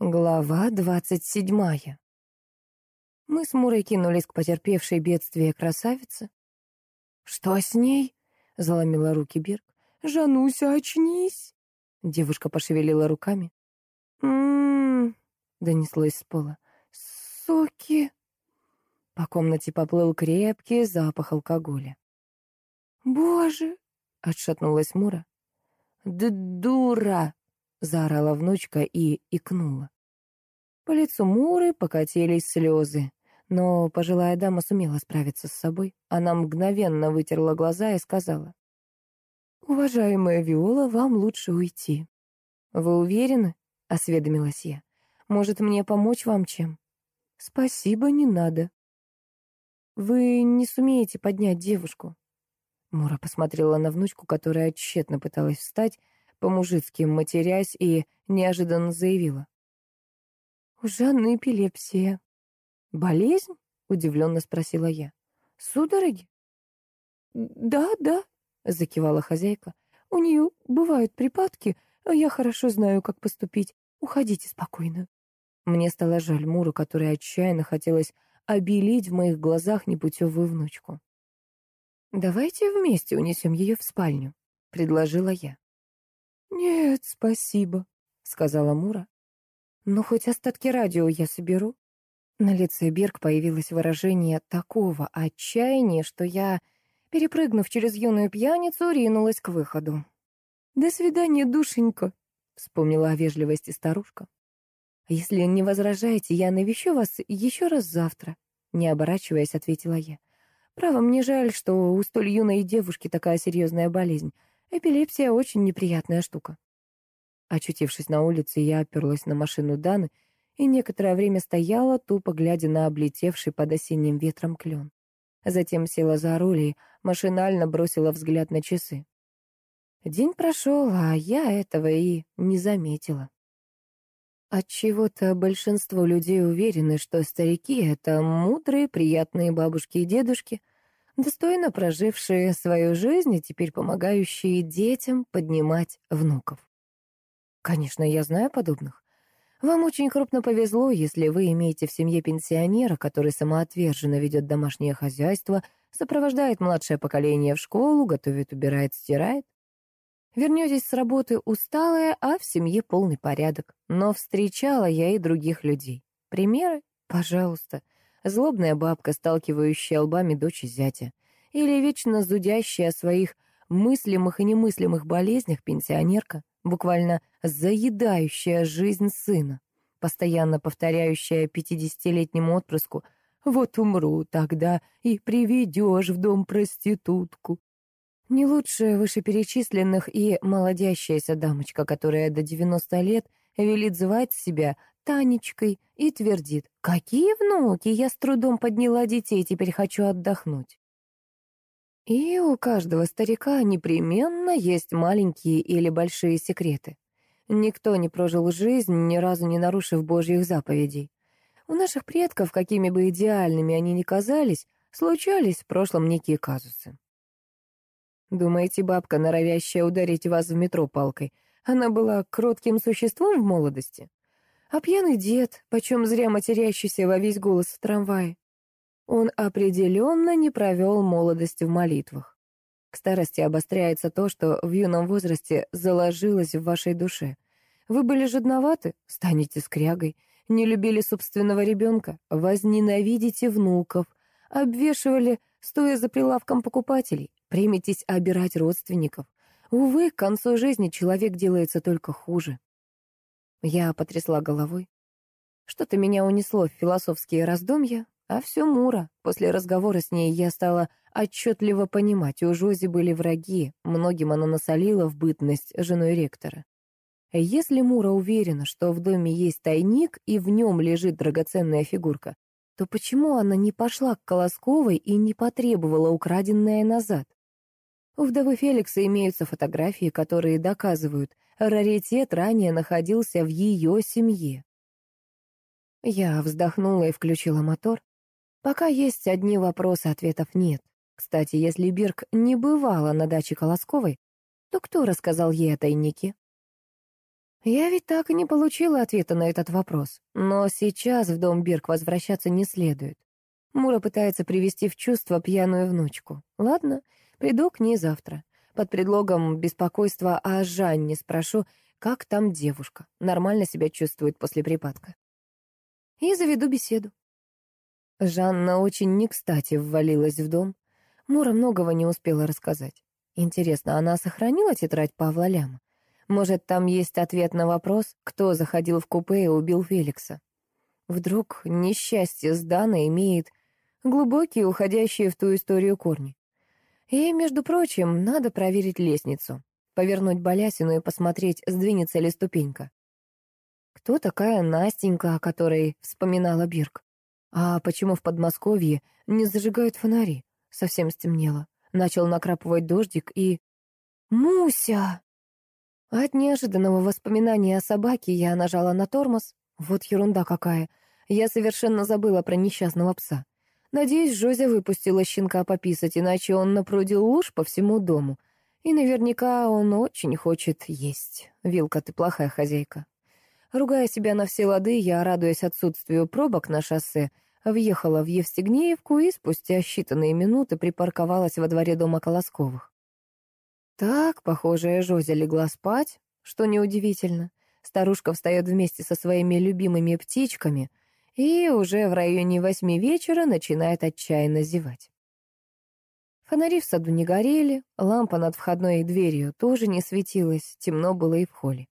Глава двадцать седьмая. Мы с Мурой кинулись к потерпевшей бедствие красавице. «Что с ней?» — заломила руки Бирк. «Жануся, очнись!» Девушка пошевелила руками. «М-м-м», донеслось с пола. «Соки!» По комнате поплыл крепкий запах алкоголя. «Боже!» — отшатнулась Мура. «Да дура!» — заорала внучка и икнула. По лицу Муры покатились слезы, но пожилая дама сумела справиться с собой. Она мгновенно вытерла глаза и сказала. «Уважаемая Виола, вам лучше уйти». «Вы уверены?» — осведомилась я. «Может, мне помочь вам чем?» «Спасибо, не надо». «Вы не сумеете поднять девушку?» Мура посмотрела на внучку, которая тщетно пыталась встать, по-мужицки матерясь, и неожиданно заявила. «У Жанны эпилепсия». «Болезнь?» — удивленно спросила я. «Судороги?» «Да, да», — закивала хозяйка. «У нее бывают припадки, а я хорошо знаю, как поступить. Уходите спокойно». Мне стало жаль Муру, которой отчаянно хотелось обелить в моих глазах непутевую внучку. «Давайте вместе унесем ее в спальню», — предложила я. «Нет, спасибо», — сказала Мура. Но хоть остатки радио я соберу. На лице Берг появилось выражение такого отчаяния, что я, перепрыгнув через юную пьяницу, ринулась к выходу. «До свидания, душенька», — вспомнила о вежливости старушка. «Если не возражаете, я навещу вас еще раз завтра», — не оборачиваясь, ответила я. «Право, мне жаль, что у столь юной девушки такая серьезная болезнь. Эпилепсия — очень неприятная штука». Очутившись на улице, я оперлась на машину Даны и некоторое время стояла, тупо глядя на облетевший под осенним ветром клен. Затем села за руль и машинально бросила взгляд на часы. День прошел, а я этого и не заметила. Отчего-то большинство людей уверены, что старики — это мудрые, приятные бабушки и дедушки, достойно прожившие свою жизнь и теперь помогающие детям поднимать внуков. Конечно, я знаю подобных. Вам очень крупно повезло, если вы имеете в семье пенсионера, который самоотверженно ведет домашнее хозяйство, сопровождает младшее поколение в школу, готовит, убирает, стирает. Вернетесь с работы усталая, а в семье полный порядок. Но встречала я и других людей. Примеры? Пожалуйста. Злобная бабка, сталкивающая лбами дочь и зятя. Или вечно зудящая о своих мыслимых и немыслимых болезнях пенсионерка буквально заедающая жизнь сына, постоянно повторяющая пятидесятилетнему отпрыску «Вот умру тогда и приведешь в дом проститутку». Не лучше вышеперечисленных и молодящаяся дамочка, которая до девяносто лет велит звать себя Танечкой и твердит «Какие внуки? Я с трудом подняла детей, теперь хочу отдохнуть». И у каждого старика непременно есть маленькие или большие секреты. Никто не прожил жизнь, ни разу не нарушив Божьих заповедей. У наших предков, какими бы идеальными они ни казались, случались в прошлом некие казусы. Думаете, бабка, норовящая ударить вас в метро палкой, она была кротким существом в молодости? А пьяный дед, почем зря матерящийся во весь голос в трамвае? Он определенно не провел молодость в молитвах. К старости обостряется то, что в юном возрасте заложилось в вашей душе. Вы были жадноваты? Станете скрягой. Не любили собственного ребенка? Возненавидите внуков. Обвешивали, стоя за прилавком покупателей. Приметесь обирать родственников. Увы, к концу жизни человек делается только хуже. Я потрясла головой. Что-то меня унесло в философские раздумья, а все Мура. После разговора с ней я стала отчетливо понимать, у Жози были враги, многим она насолила в бытность женой ректора. Если Мура уверена, что в доме есть тайник и в нем лежит драгоценная фигурка, то почему она не пошла к Колосковой и не потребовала украденное назад? У вдовы Феликса имеются фотографии, которые доказывают, раритет ранее находился в ее семье. Я вздохнула и включила мотор, Пока есть одни вопросы, ответов нет. Кстати, если Бирк не бывала на даче Колосковой, то кто рассказал ей о тайнике? Я ведь так и не получила ответа на этот вопрос. Но сейчас в дом Бирк возвращаться не следует. Мура пытается привести в чувство пьяную внучку. Ладно, приду к ней завтра. Под предлогом беспокойства о Жанне спрошу, как там девушка, нормально себя чувствует после припадка. И заведу беседу. Жанна очень не кстати ввалилась в дом. Мура многого не успела рассказать. Интересно, она сохранила тетрадь Павла Ляма? Может, там есть ответ на вопрос, кто заходил в купе и убил Феликса? Вдруг несчастье с Даной имеет глубокие, уходящие в ту историю корни. И, между прочим, надо проверить лестницу, повернуть балясину и посмотреть, сдвинется ли ступенька. Кто такая Настенька, о которой вспоминала Бирк? А почему в Подмосковье не зажигают фонари? Совсем стемнело. Начал накрапывать дождик и... «Муся!» От неожиданного воспоминания о собаке я нажала на тормоз. Вот ерунда какая. Я совершенно забыла про несчастного пса. Надеюсь, Жозя выпустила щенка пописать, иначе он напрудил луж по всему дому. И наверняка он очень хочет есть. Вилка, ты плохая хозяйка. Ругая себя на все лады, я, радуясь отсутствию пробок на шоссе, въехала в Евстигнеевку и спустя считанные минуты припарковалась во дворе дома Колосковых. Так, похоже, Жозя легла спать, что неудивительно. Старушка встает вместе со своими любимыми птичками — и уже в районе восьми вечера начинает отчаянно зевать. Фонари в саду не горели, лампа над входной дверью тоже не светилась, темно было и в холле.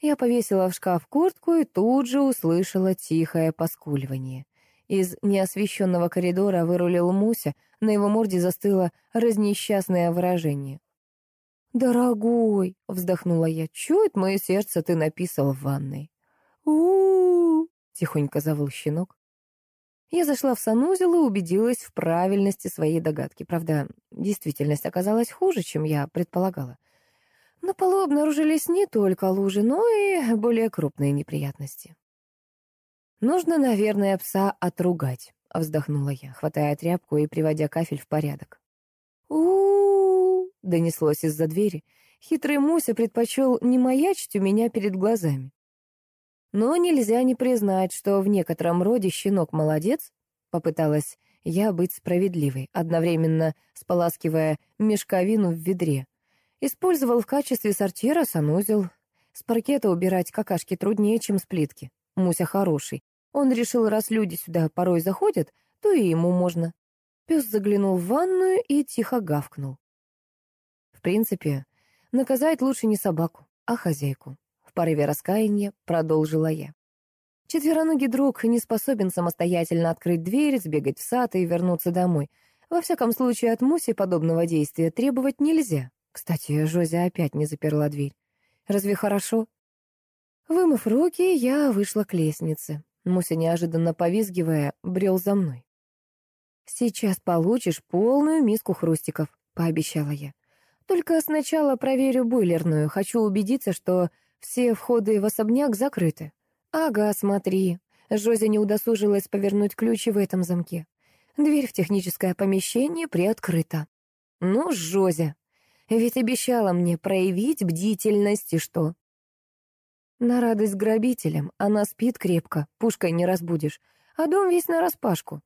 Я повесила в шкаф куртку и тут же услышала тихое поскуливание. Из неосвещенного коридора вырулил Муся, на его морде застыло разнесчастное выражение. «Дорогой!» — вздохнула я. «Чует мое сердце, ты написал в ванной». «У-у-у!» Тихонько завыл щенок. Я зашла в санузел и убедилась в правильности своей догадки. Правда, действительность оказалась хуже, чем я предполагала. На полу обнаружились не только лужи, но и более крупные неприятности. «Нужно, наверное, пса отругать», — вздохнула я, хватая тряпку и приводя кафель в порядок. у, донеслось из-за двери. Хитрый Муся предпочел не маячить у меня перед глазами. Но нельзя не признать, что в некотором роде щенок молодец, попыталась я быть справедливой, одновременно споласкивая мешковину в ведре. Использовал в качестве сортира санузел. С паркета убирать какашки труднее, чем с плитки. Муся хороший. Он решил, раз люди сюда порой заходят, то и ему можно. Пес заглянул в ванную и тихо гавкнул. В принципе, наказать лучше не собаку, а хозяйку порыве раскаяния продолжила я. Четвероногий друг не способен самостоятельно открыть дверь, сбегать в сад и вернуться домой. Во всяком случае, от Муси подобного действия требовать нельзя. Кстати, Жозя опять не заперла дверь. Разве хорошо? Вымыв руки, я вышла к лестнице. Муся, неожиданно повизгивая, брел за мной. «Сейчас получишь полную миску хрустиков», — пообещала я. «Только сначала проверю бойлерную. Хочу убедиться, что все входы в особняк закрыты. Ага, смотри. Жозя не удосужилась повернуть ключи в этом замке. Дверь в техническое помещение приоткрыта. Ну, Жозя, ведь обещала мне проявить бдительность и что? На радость грабителям она спит крепко, пушкой не разбудишь, а дом весь нараспашку.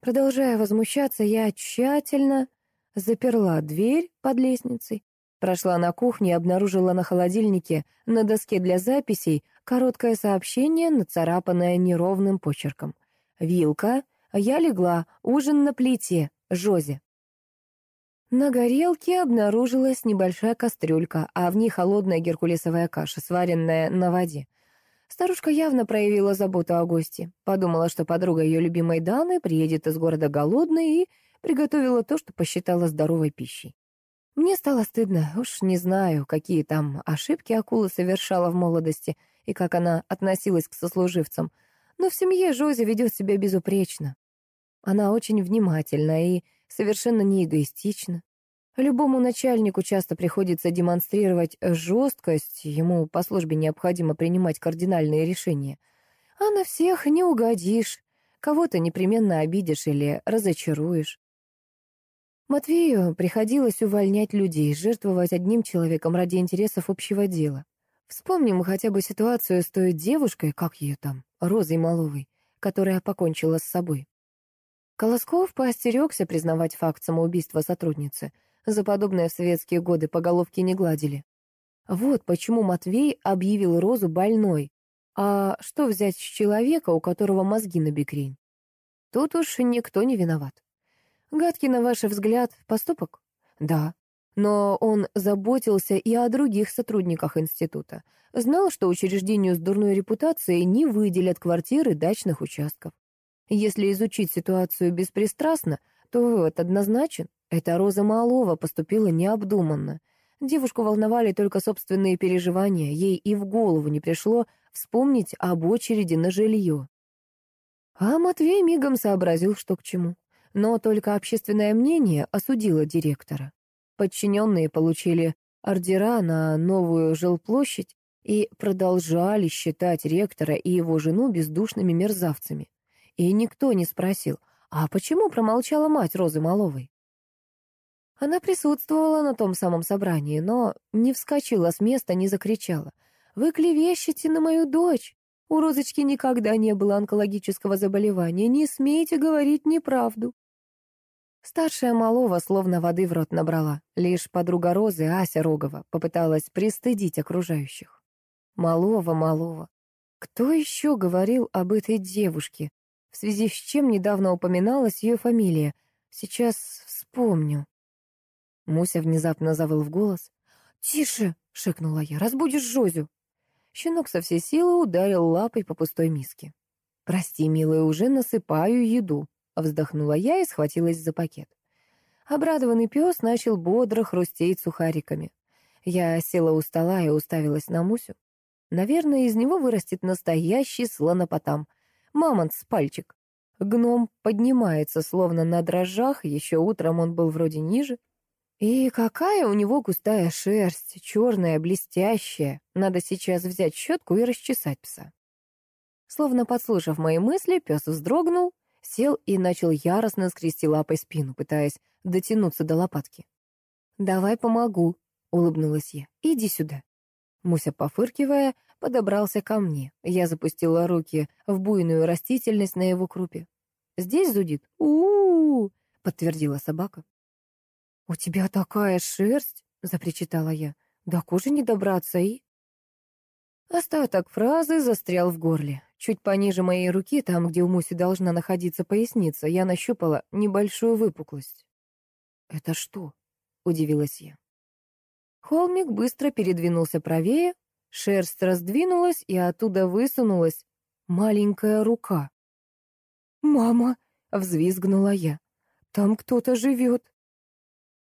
Продолжая возмущаться, я тщательно заперла дверь под лестницей, Прошла на кухню и обнаружила на холодильнике на доске для записей короткое сообщение, нацарапанное неровным почерком. «Вилка. Я легла. Ужин на плите. Жозе». На горелке обнаружилась небольшая кастрюлька, а в ней холодная геркулесовая каша, сваренная на воде. Старушка явно проявила заботу о гости. Подумала, что подруга ее любимой Даны приедет из города голодной и приготовила то, что посчитала здоровой пищей. Мне стало стыдно, уж не знаю, какие там ошибки акула совершала в молодости и как она относилась к сослуживцам, но в семье Жози ведет себя безупречно. Она очень внимательна и совершенно не эгоистична. Любому начальнику часто приходится демонстрировать жесткость, ему по службе необходимо принимать кардинальные решения. А на всех не угодишь, кого-то непременно обидишь или разочаруешь. Матвею приходилось увольнять людей, жертвовать одним человеком ради интересов общего дела. Вспомним хотя бы ситуацию с той девушкой, как ее там, Розой Маловой, которая покончила с собой. Колосков поостерегся признавать факт самоубийства сотрудницы. За подобное в советские годы по головке не гладили. Вот почему Матвей объявил Розу больной. А что взять с человека, у которого мозги на бекрень? Тут уж никто не виноват. Гадкий, на ваш взгляд, поступок? Да. Но он заботился и о других сотрудниках института. Знал, что учреждению с дурной репутацией не выделят квартиры дачных участков. Если изучить ситуацию беспристрастно, то вывод однозначен. Эта Роза Малова поступила необдуманно. Девушку волновали только собственные переживания, ей и в голову не пришло вспомнить об очереди на жилье. А Матвей мигом сообразил, что к чему. Но только общественное мнение осудило директора. Подчиненные получили ордера на новую жилплощадь и продолжали считать ректора и его жену бездушными мерзавцами. И никто не спросил, а почему промолчала мать Розы Маловой? Она присутствовала на том самом собрании, но не вскочила с места, не закричала. «Вы клевещете на мою дочь! У Розочки никогда не было онкологического заболевания, не смейте говорить неправду!» Старшая Малова словно воды в рот набрала. Лишь подруга Розы, Ася Рогова, попыталась пристыдить окружающих. Малова, Малова. Кто еще говорил об этой девушке, в связи с чем недавно упоминалась ее фамилия? Сейчас вспомню. Муся внезапно завыл в голос. «Тише!» — шикнула я. «Разбудишь Жозю!» Щенок со всей силы ударил лапой по пустой миске. «Прости, милая, уже насыпаю еду», — вздохнула я и схватилась за пакет. Обрадованный пес начал бодро хрустеть сухариками. Я села у стола и уставилась на Мусю. Наверное, из него вырастет настоящий слонопотам. Мамонт с пальчик. Гном поднимается, словно на дрожжах, еще утром он был вроде ниже. И какая у него густая шерсть, черная, блестящая. Надо сейчас взять щетку и расчесать пса. Словно подслушав мои мысли, пес вздрогнул, сел и начал яростно скрести лапой спину, пытаясь дотянуться до лопатки. «Давай помогу», — улыбнулась я. «Иди сюда». Муся, пофыркивая, подобрался ко мне. Я запустила руки в буйную растительность на его крупе. «Здесь зудит?» «У-у-у!» — подтвердила собака. «У тебя такая шерсть!» — запричитала я. «До кожи не добраться и...» Остаток фразы застрял в горле. Чуть пониже моей руки, там, где у Муси должна находиться поясница, я нащупала небольшую выпуклость. «Это что?» — удивилась я. Холмик быстро передвинулся правее, шерсть раздвинулась, и оттуда высунулась маленькая рука. «Мама!» — взвизгнула я. «Там кто-то живет!»